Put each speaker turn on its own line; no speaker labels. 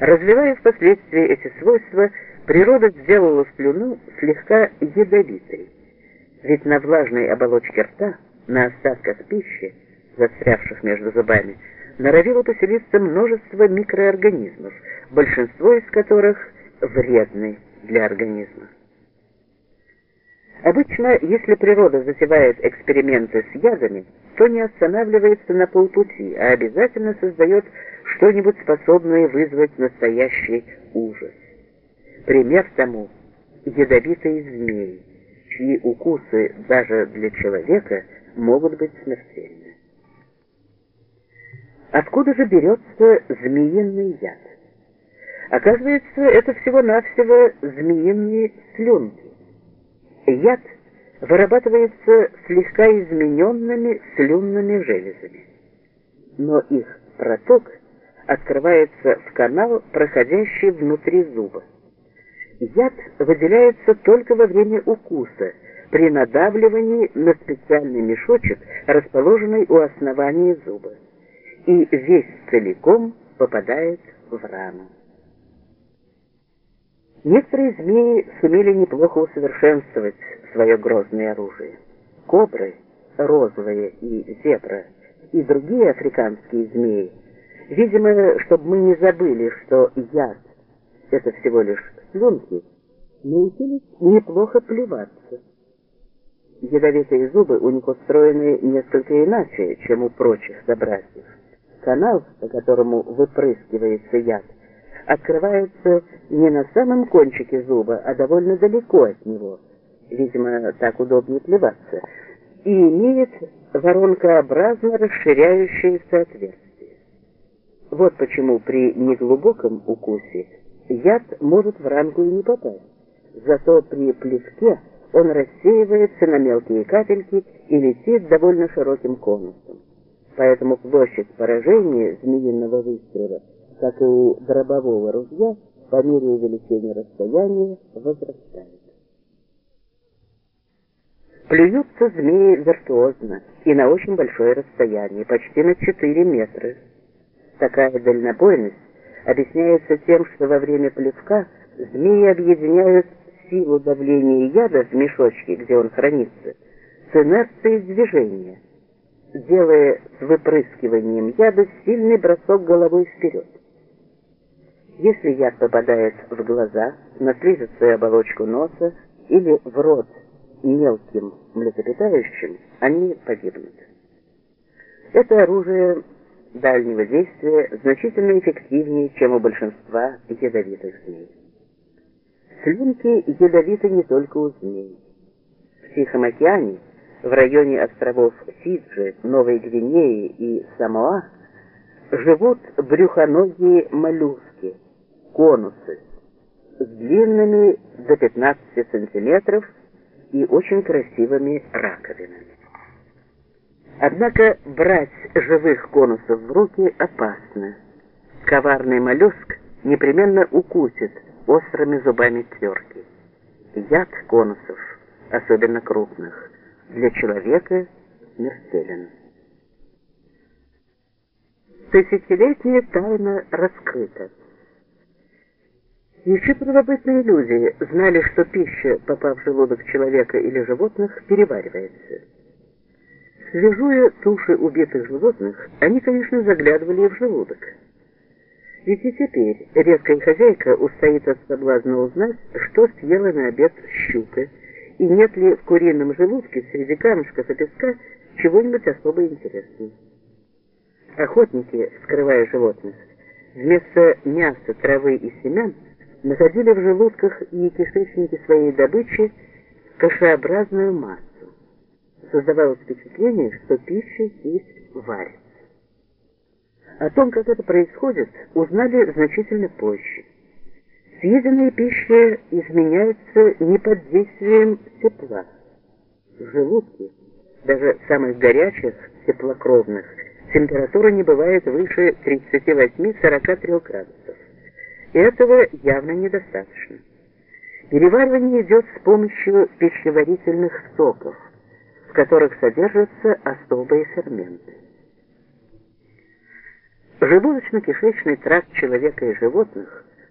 Развивая впоследствии эти свойства, природа сделала слюну слегка ядовитой. Ведь на влажной оболочке рта, на остатках пищи, застрявших между зубами, норовило поселиться множество микроорганизмов, большинство из которых вредны для организма. Обычно, если природа затевает эксперименты с ядами, то не останавливается на полпути, а обязательно создает что-нибудь способное вызвать настоящий ужас. Пример тому – ядовитые змеи, чьи укусы даже для человека могут быть смертельны. Откуда же берется змеиный яд? Оказывается, это всего-навсего змеиные слюнки. Яд вырабатывается слегка измененными слюнными железами, но их проток открывается в канал, проходящий внутри зуба. Яд выделяется только во время укуса, при надавливании на специальный мешочек, расположенный у основания зуба, и весь целиком попадает в рану. Некоторые змеи сумели неплохо усовершенствовать свое грозное оружие. Кобры, розовые и зебра, и другие африканские змеи, видимо, чтобы мы не забыли, что яд — это всего лишь слюнки, научились неплохо плеваться. Ядовитые зубы у них устроены несколько иначе, чем у прочих собратьев. Канал, по которому выпрыскивается яд, открывается не на самом кончике зуба, а довольно далеко от него, видимо, так удобнее плеваться, и имеет воронкообразно расширяющееся отверстие. Вот почему при неглубоком укусе яд может в ранку и не попасть, зато при плевке он рассеивается на мелкие капельки и летит довольно широким конусом. Поэтому площадь поражения змеиного выстрела – как и у дробового ружья, по мере увеличения расстояния возрастает. Плюются змеи виртуозно и на очень большое расстояние, почти на 4 метра. Такая дальнобойность объясняется тем, что во время плевка змеи объединяют силу давления яда в мешочке, где он хранится, с инерцией движения, делая с выпрыскиванием яда сильный бросок головой вперед. Если яд попадает в глаза, на слизистую оболочку носа или в рот мелким млекопитающим, они погибнут. Это оружие дальнего действия значительно эффективнее, чем у большинства ядовитых змей. Слюнки ядовиты не только у змей. В Тихом океане, в районе островов Фиджи, Новой Гвинеи и Самоа, живут брюхоногие моллюски – конусы с длинными до 15 сантиметров и очень красивыми раковинами. Однако брать живых конусов в руки опасно. Коварный моллюск непременно укусит острыми зубами тверки. Яд конусов, особенно крупных, для человека смертелен. Тысячелетняя тайна раскрыта. Еще первобытные люди знали, что пища, попав в желудок человека или животных, переваривается. Свежуя туши убитых животных, они, конечно, заглядывали в желудок. Ведь и теперь редкая хозяйка устоит от соблазна узнать, что съела на обед щука, и нет ли в курином желудке среди камушков и песка чего-нибудь особо интересного. Охотники, скрывая животных, вместо мяса, травы и семян, находили в желудках и кишечнике своей добычи кашеобразную массу. Создавалось впечатление, что пища здесь варится. О том, как это происходит, узнали значительно позже. Съеденная пища изменяется не под действием тепла. В желудке, даже самых горячих, теплокровных, температура не бывает выше 38-43 градусов. Этого явно недостаточно. Переваривание идет с помощью пищеварительных соков, которых содержатся особые ферменты. Желудочно-кишечный тракт человека и животных